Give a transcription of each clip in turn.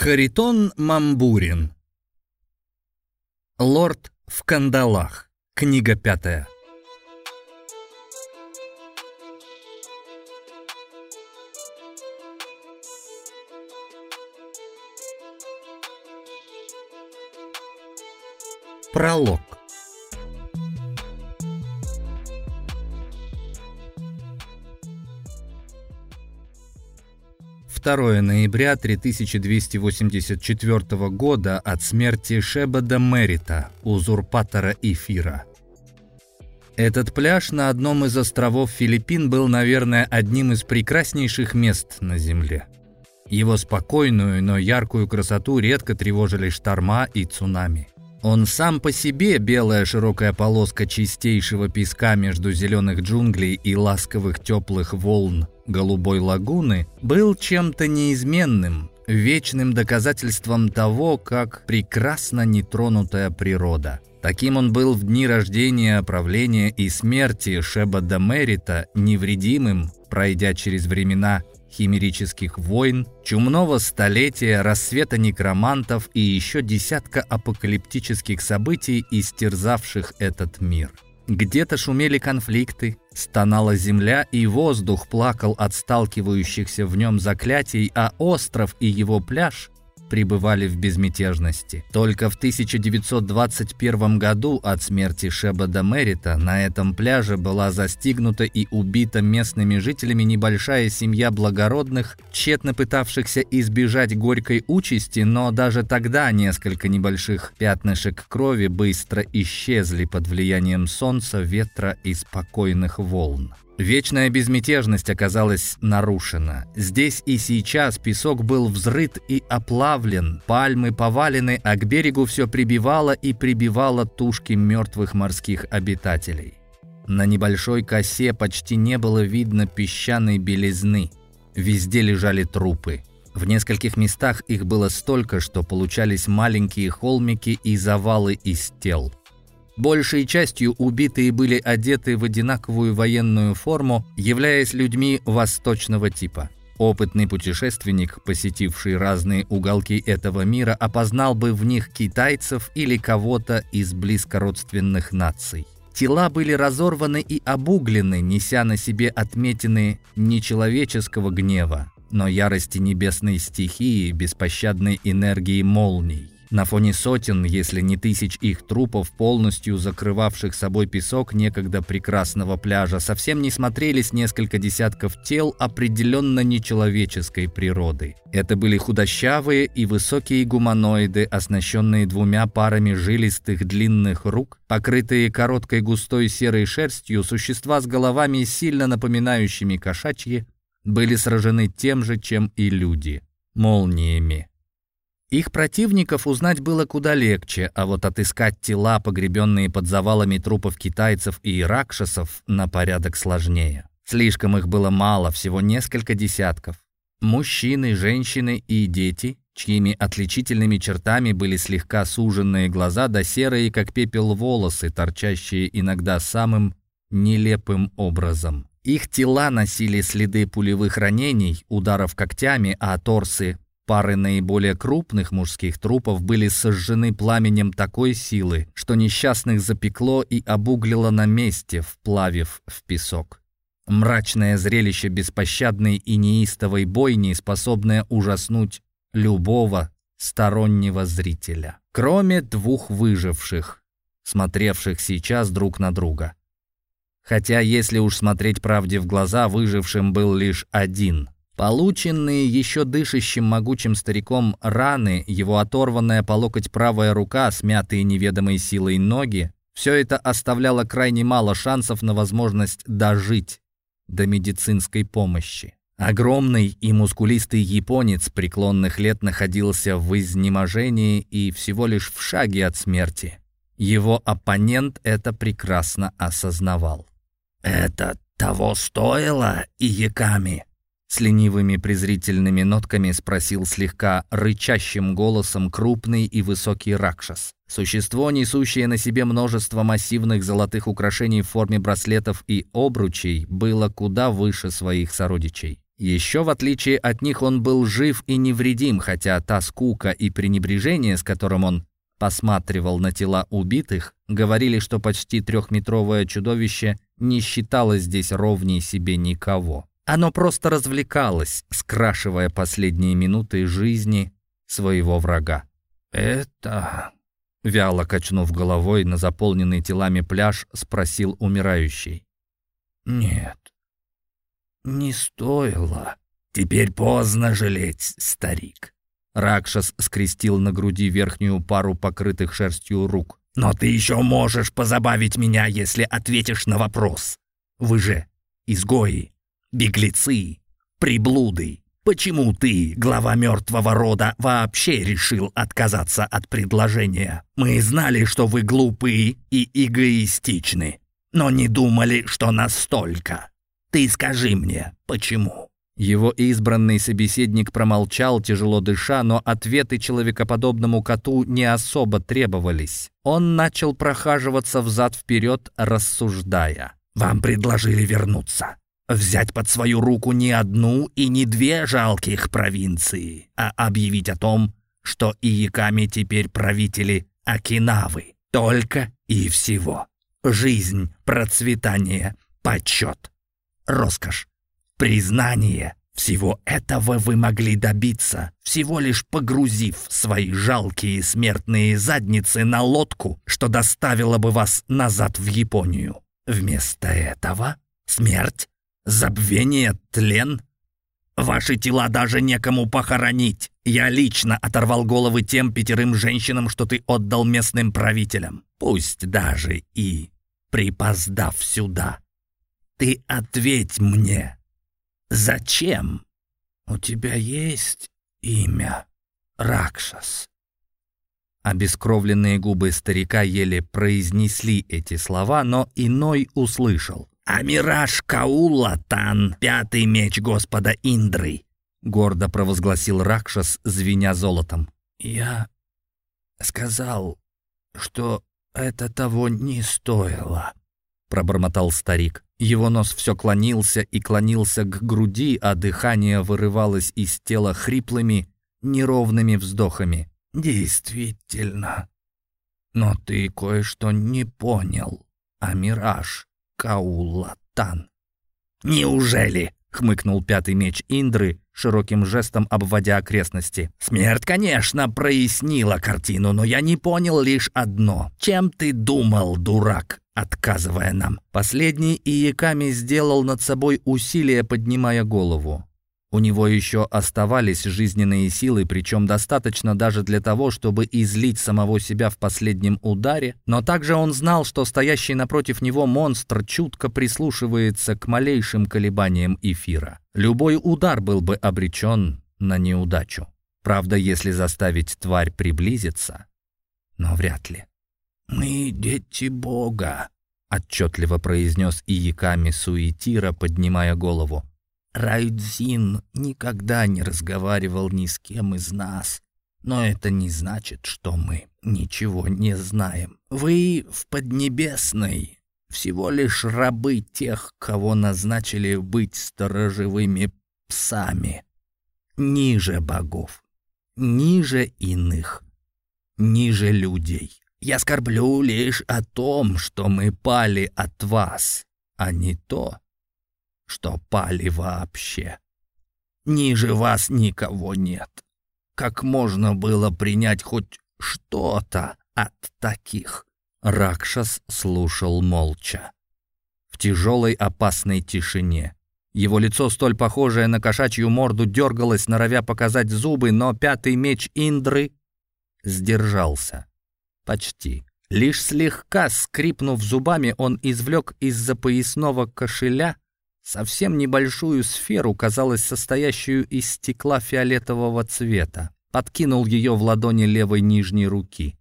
Харитон Мамбурин Лорд в кандалах. Книга пятая. Пролог. 2 ноября 3284 года от смерти Шебада Мерита, узурпатора Эфира. Этот пляж на одном из островов Филиппин был, наверное, одним из прекраснейших мест на Земле. Его спокойную, но яркую красоту редко тревожили шторма и цунами. Он сам по себе, белая широкая полоска чистейшего песка между зеленых джунглей и ласковых теплых волн голубой лагуны, был чем-то неизменным, вечным доказательством того, как прекрасна нетронутая природа. Таким он был в дни рождения, правления и смерти Шеба Мерита, невредимым, пройдя через времена химерических войн, чумного столетия, рассвета некромантов и еще десятка апокалиптических событий, истерзавших этот мир. Где-то шумели конфликты, стонала земля, и воздух плакал от сталкивающихся в нем заклятий, а остров и его пляж пребывали в безмятежности. Только в 1921 году от смерти Шебада Мерита на этом пляже была застигнута и убита местными жителями небольшая семья благородных, тщетно пытавшихся избежать горькой участи, но даже тогда несколько небольших пятнышек крови быстро исчезли под влиянием солнца, ветра и спокойных волн. Вечная безмятежность оказалась нарушена. Здесь и сейчас песок был взрыт и оплавлен, пальмы повалены, а к берегу все прибивало и прибивало тушки мертвых морских обитателей. На небольшой косе почти не было видно песчаной белизны. Везде лежали трупы. В нескольких местах их было столько, что получались маленькие холмики и завалы из тел. Большей частью убитые были одеты в одинаковую военную форму, являясь людьми восточного типа. Опытный путешественник, посетивший разные уголки этого мира, опознал бы в них китайцев или кого-то из близкородственных наций. Тела были разорваны и обуглены, неся на себе отметины нечеловеческого гнева, но ярости небесной стихии, беспощадной энергии молний. На фоне сотен, если не тысяч их трупов, полностью закрывавших собой песок некогда прекрасного пляжа, совсем не смотрелись несколько десятков тел определенно нечеловеческой природы. Это были худощавые и высокие гуманоиды, оснащенные двумя парами жилистых длинных рук, покрытые короткой густой серой шерстью, существа с головами, сильно напоминающими кошачьи, были сражены тем же, чем и люди – молниями. Их противников узнать было куда легче, а вот отыскать тела, погребенные под завалами трупов китайцев и иракшесов, на порядок сложнее. Слишком их было мало, всего несколько десятков. Мужчины, женщины и дети, чьими отличительными чертами были слегка суженные глаза да серые, как пепел, волосы, торчащие иногда самым нелепым образом. Их тела носили следы пулевых ранений, ударов когтями, а торсы Пары наиболее крупных мужских трупов были сожжены пламенем такой силы, что несчастных запекло и обуглило на месте, вплавив в песок. Мрачное зрелище беспощадной и неистовой бойни, способное ужаснуть любого стороннего зрителя. Кроме двух выживших, смотревших сейчас друг на друга. Хотя, если уж смотреть правде в глаза, выжившим был лишь один — Полученные еще дышащим могучим стариком раны, его оторванная по локоть правая рука, смятые неведомой силой ноги, все это оставляло крайне мало шансов на возможность дожить до медицинской помощи. Огромный и мускулистый японец преклонных лет находился в изнеможении и всего лишь в шаге от смерти. Его оппонент это прекрасно осознавал. «Это того стоило, Ияками?» С ленивыми презрительными нотками спросил слегка рычащим голосом крупный и высокий Ракшас. Существо, несущее на себе множество массивных золотых украшений в форме браслетов и обручей, было куда выше своих сородичей. Еще в отличие от них он был жив и невредим, хотя та скука и пренебрежение, с которым он посматривал на тела убитых, говорили, что почти трехметровое чудовище не считало здесь ровней себе никого. Оно просто развлекалось, скрашивая последние минуты жизни своего врага. «Это...» — вяло качнув головой на заполненный телами пляж, спросил умирающий. «Нет, не стоило. Теперь поздно жалеть, старик». Ракшас скрестил на груди верхнюю пару покрытых шерстью рук. «Но ты еще можешь позабавить меня, если ответишь на вопрос. Вы же изгои, беглецы, приблуды. Почему ты, глава мертвого рода, вообще решил отказаться от предложения? Мы знали, что вы глупы и эгоистичны, но не думали, что настолько. Ты скажи мне, почему?» Его избранный собеседник промолчал, тяжело дыша, но ответы человекоподобному коту не особо требовались. Он начал прохаживаться взад-вперед, рассуждая. «Вам предложили вернуться. Взять под свою руку не одну и не две жалких провинции, а объявить о том, что Ияками теперь правители Окинавы. Только и всего. Жизнь, процветание, почет, роскошь, признание. Всего этого вы могли добиться, всего лишь погрузив свои жалкие смертные задницы на лодку, что доставило бы вас назад в Японию. Вместо этого смерть Забвение, тлен? Ваши тела даже некому похоронить. Я лично оторвал головы тем пятерым женщинам, что ты отдал местным правителям. Пусть даже и припоздав сюда. Ты ответь мне, зачем? У тебя есть имя, Ракшас. Обескровленные губы старика еле произнесли эти слова, но иной услышал. «Амираж Каулатан, пятый меч Господа Индры», — гордо провозгласил Ракшас, звеня золотом. «Я сказал, что это того не стоило», — пробормотал старик. Его нос все клонился и клонился к груди, а дыхание вырывалось из тела хриплыми, неровными вздохами. «Действительно. Но ты кое-что не понял, Амираж. Каулатан. «Неужели?» — хмыкнул пятый меч Индры, широким жестом обводя окрестности. «Смерть, конечно, прояснила картину, но я не понял лишь одно. Чем ты думал, дурак, отказывая нам?» Последний Иеками сделал над собой усилие, поднимая голову. У него еще оставались жизненные силы, причем достаточно даже для того, чтобы излить самого себя в последнем ударе, но также он знал, что стоящий напротив него монстр чутко прислушивается к малейшим колебаниям эфира. Любой удар был бы обречен на неудачу. Правда, если заставить тварь приблизиться, но вряд ли. «Мы дети Бога», — отчетливо произнес Ияками Суетира, поднимая голову. Райдзин никогда не разговаривал ни с кем из нас. Но это не значит, что мы ничего не знаем. Вы в Поднебесной всего лишь рабы тех, кого назначили быть сторожевыми псами. Ниже богов, ниже иных, ниже людей. Я скорблю лишь о том, что мы пали от вас, а не то, что пали вообще. Ниже вас никого нет. Как можно было принять хоть что-то от таких? Ракшас слушал молча. В тяжелой опасной тишине. Его лицо, столь похожее на кошачью морду, дергалось, норовя показать зубы, но пятый меч Индры сдержался. Почти. Лишь слегка скрипнув зубами, он извлек из-за поясного кошеля совсем небольшую сферу, казалось, состоящую из стекла фиолетового цвета. Подкинул ее в ладони левой нижней руки.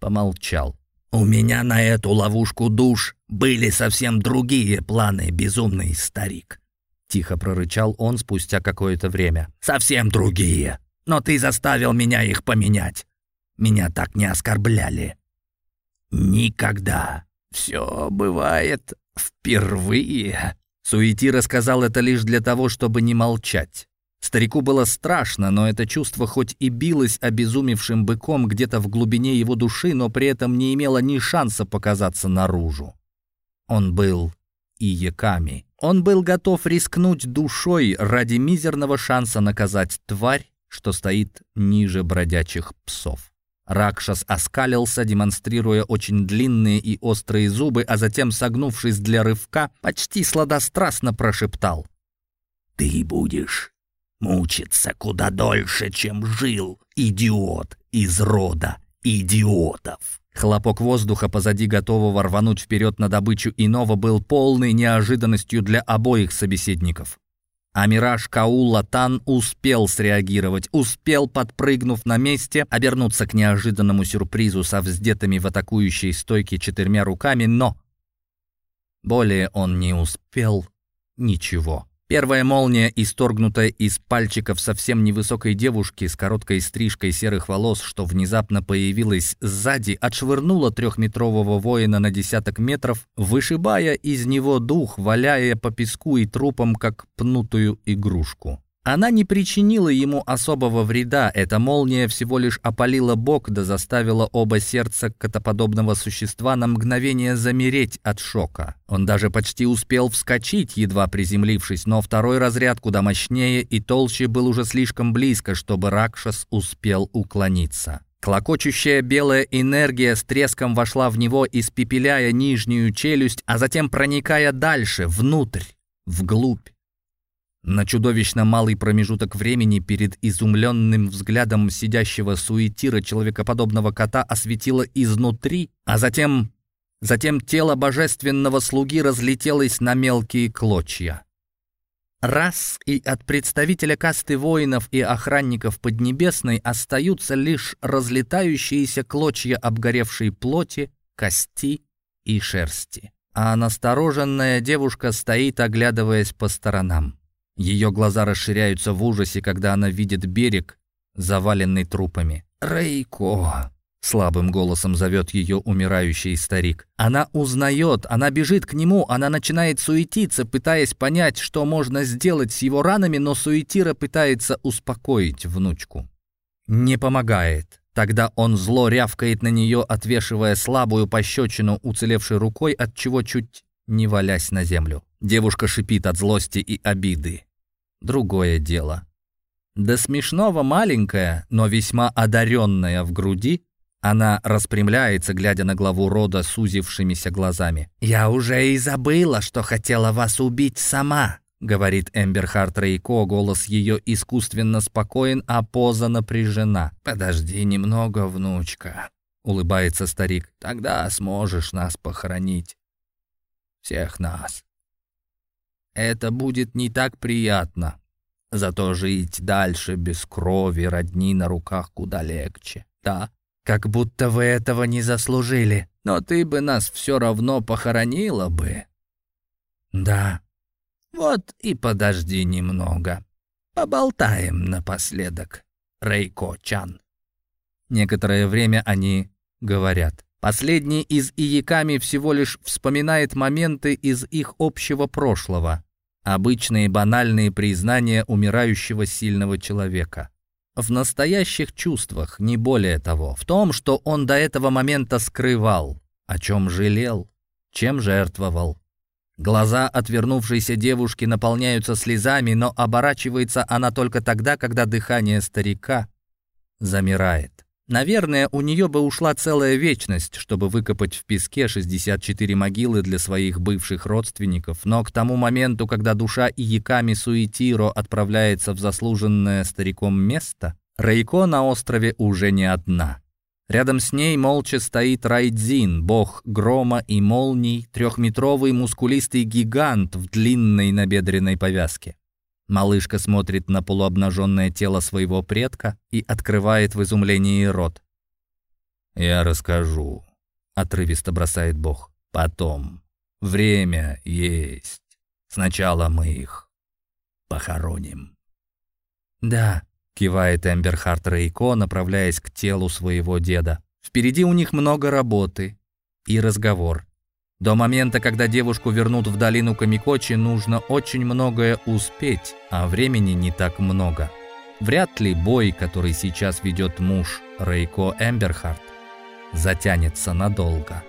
Помолчал. «У меня на эту ловушку душ были совсем другие планы, безумный старик», — тихо прорычал он спустя какое-то время. «Совсем другие. Но ты заставил меня их поменять. Меня так не оскорбляли. Никогда. Все бывает впервые». Суети рассказал это лишь для того, чтобы не молчать. Старику было страшно, но это чувство хоть и билось обезумевшим быком где-то в глубине его души, но при этом не имело ни шанса показаться наружу. Он был и яками. Он был готов рискнуть душой ради мизерного шанса наказать тварь, что стоит ниже бродячих псов. Ракшас оскалился, демонстрируя очень длинные и острые зубы, а затем, согнувшись для рывка, почти сладострастно прошептал. «Ты будешь мучиться куда дольше, чем жил, идиот из рода идиотов». Хлопок воздуха позади готового рвануть вперед на добычу иного был полной неожиданностью для обоих собеседников. А Мираж Каула Тан успел среагировать, успел, подпрыгнув на месте, обернуться к неожиданному сюрпризу со вздетыми в атакующей стойке четырьмя руками, но... Более он не успел ничего. Первая молния, исторгнутая из пальчиков совсем невысокой девушки с короткой стрижкой серых волос, что внезапно появилась сзади, отшвырнула трехметрового воина на десяток метров, вышибая из него дух, валяя по песку и трупам, как пнутую игрушку. Она не причинила ему особого вреда, эта молния всего лишь опалила бок да заставила оба сердца котоподобного существа на мгновение замереть от шока. Он даже почти успел вскочить, едва приземлившись, но второй разряд куда мощнее и толще был уже слишком близко, чтобы Ракшас успел уклониться. Клокочущая белая энергия с треском вошла в него, испепеляя нижнюю челюсть, а затем проникая дальше, внутрь, вглубь. На чудовищно малый промежуток времени перед изумленным взглядом сидящего суетира человекоподобного кота осветило изнутри, а затем... Затем тело божественного слуги разлетелось на мелкие клочья. Раз и от представителя касты воинов и охранников Поднебесной остаются лишь разлетающиеся клочья обгоревшей плоти, кости и шерсти. А настороженная девушка стоит, оглядываясь по сторонам. Ее глаза расширяются в ужасе, когда она видит берег, заваленный трупами. «Рейко!» — слабым голосом зовет ее умирающий старик. Она узнает, она бежит к нему, она начинает суетиться, пытаясь понять, что можно сделать с его ранами, но суетира пытается успокоить внучку. Не помогает. Тогда он зло рявкает на нее, отвешивая слабую пощечину уцелевшей рукой, от чего чуть не валясь на землю. Девушка шипит от злости и обиды. Другое дело. До смешного маленькая, но весьма одаренная в груди, она распрямляется, глядя на главу рода сузившимися глазами. «Я уже и забыла, что хотела вас убить сама», — говорит Эмберхарт Рейко, голос ее искусственно спокоен, а поза напряжена. «Подожди немного, внучка», — улыбается старик. «Тогда сможешь нас похоронить. Всех нас». Это будет не так приятно. Зато жить дальше без крови, родни на руках куда легче. Да, как будто вы этого не заслужили. Но ты бы нас все равно похоронила бы. Да. Вот и подожди немного. Поболтаем напоследок, Рейко-чан. Некоторое время они говорят. Последний из Ияками всего лишь вспоминает моменты из их общего прошлого, обычные банальные признания умирающего сильного человека. В настоящих чувствах, не более того, в том, что он до этого момента скрывал, о чем жалел, чем жертвовал. Глаза отвернувшейся девушки наполняются слезами, но оборачивается она только тогда, когда дыхание старика замирает. Наверное, у нее бы ушла целая вечность, чтобы выкопать в песке 64 могилы для своих бывших родственников, но к тому моменту, когда душа Ияками Суитиро отправляется в заслуженное стариком место, Рейко на острове уже не одна. Рядом с ней молча стоит Райдзин, бог грома и молний, трехметровый мускулистый гигант в длинной набедренной повязке. Малышка смотрит на полуобнаженное тело своего предка и открывает в изумлении рот. «Я расскажу», — отрывисто бросает Бог. «Потом. Время есть. Сначала мы их похороним». «Да», — кивает Эмберхарт Рейко, направляясь к телу своего деда. «Впереди у них много работы и разговор. До момента, когда девушку вернут в долину Камикочи, нужно очень многое успеть, а времени не так много. Вряд ли бой, который сейчас ведет муж Рейко Эмберхарт, затянется надолго.